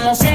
podemos ser